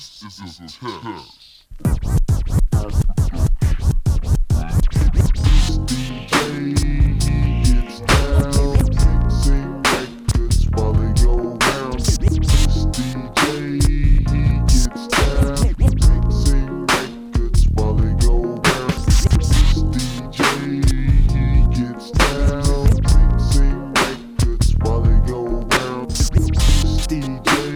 This is. DJ, he gets down, records while they go round. This DJ, he gets down, records while they go round. This DJ, he gets down, records while they go round. This DJ.